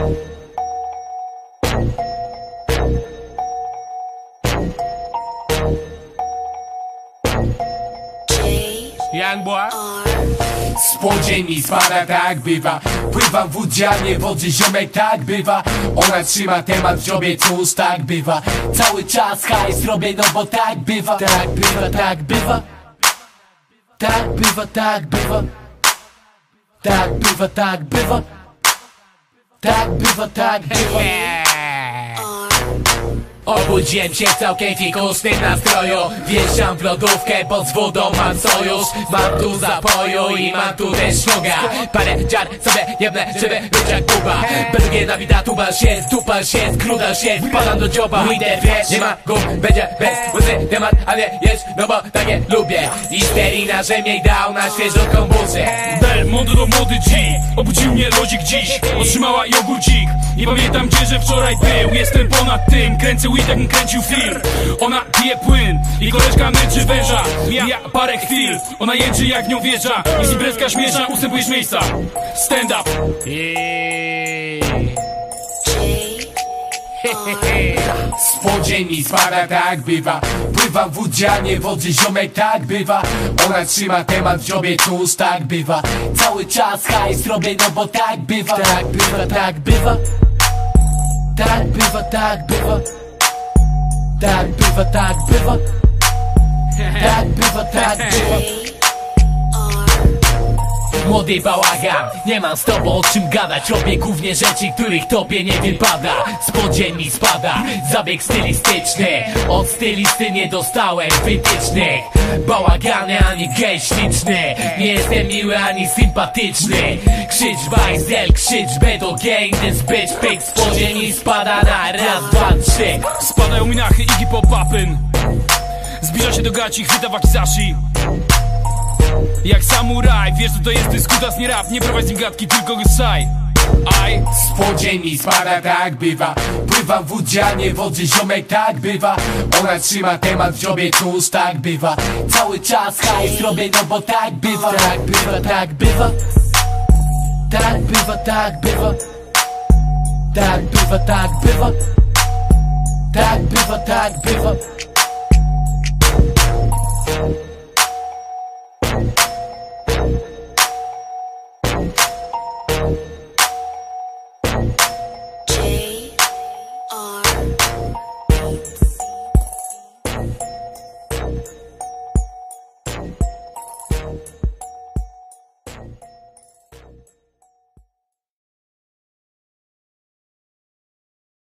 Young boy Spłodzień mi spada, tak bywa. Pływam w udzianie wody, ziomek, tak bywa. Ona trzyma temat w dziobie, cóż, tak bywa. Cały czas hajs robię, no bo tak bywa Tak bywa, tak bywa Tak bywa, tak bywa Tak bywa, tak bywa Tak bywa, tak bywa Obudziłem się całkiem fikusnym nastroju. Wjeżdżam w lodówkę, pod z wodą mam sojusz. Mam tu zapoju i mam tu też śluga Parę dziar sobie jebnę, żeby być jak Kuba. Bez na wida, tubal się, tupal się, skrudal się Wpadam do dzioba, idę wiesz, nie ma gum Będzie bez łzy temat, ale jest, no bo takie lubię. Listerina, że mnie dał na świeżutką burzę Bel, mondo do młody G Obudził mnie lodzik dziś. Otrzymała jogurcik Nie pamiętam gdzie, że wczoraj był. Jestem ponad tym, kręcę weed jakbym kręcił film Ona pije płyn I koleżka męczy węża. Ja, ja parę chwil Ona jęczy jak w nią wjeżdża. Jeśli breska śmiesza, ustępujesz miejsca. Stand up. Spłodzień mi spada, tak bywa. Pływam w udzianie wody, ziomek, tak bywa. Ona trzyma temat w dziobie, cóż, tak bywa. Cały czas hajs robię, no bo tak bywa Tak bywa, tak bywa Tak bywa, tak bywa Tak bywa, tak bywa Tak bywa, tak bywa Młody bałagan, nie mam z tobą o czym gadać. Robię głównie rzeczy, których tobie nie wypada. Spodzień mi spada, zabieg stylistyczny. Od stylisty nie dostałem wytycznych Bałagany ani gej śliczny. Nie jestem miły ani sympatyczny. Krzycz bajzel, krzycz bedo gang This bitch pick spodzień mi spada na raz, dwa, trzy. Spadają minachy i hip-hop-papyn Zbliża się do gaci, chwyta wakizashi Jak samuraj, wiesz co to jest dyskutas, nie rap Nie prowadź z gadki, tylko go saj. Aj, Spłodzień mi spada, tak bywa. Pływam w udzianie wody, ziomek, tak bywa. Ona trzyma temat w dziobie, cóż, tak bywa. Cały czas hajs robię, no bo tak bywa. Tak bywa, tak bywa. Tak bywa, tak bywa. Tak bywa, tak bywa. Tak bywa, tak bywa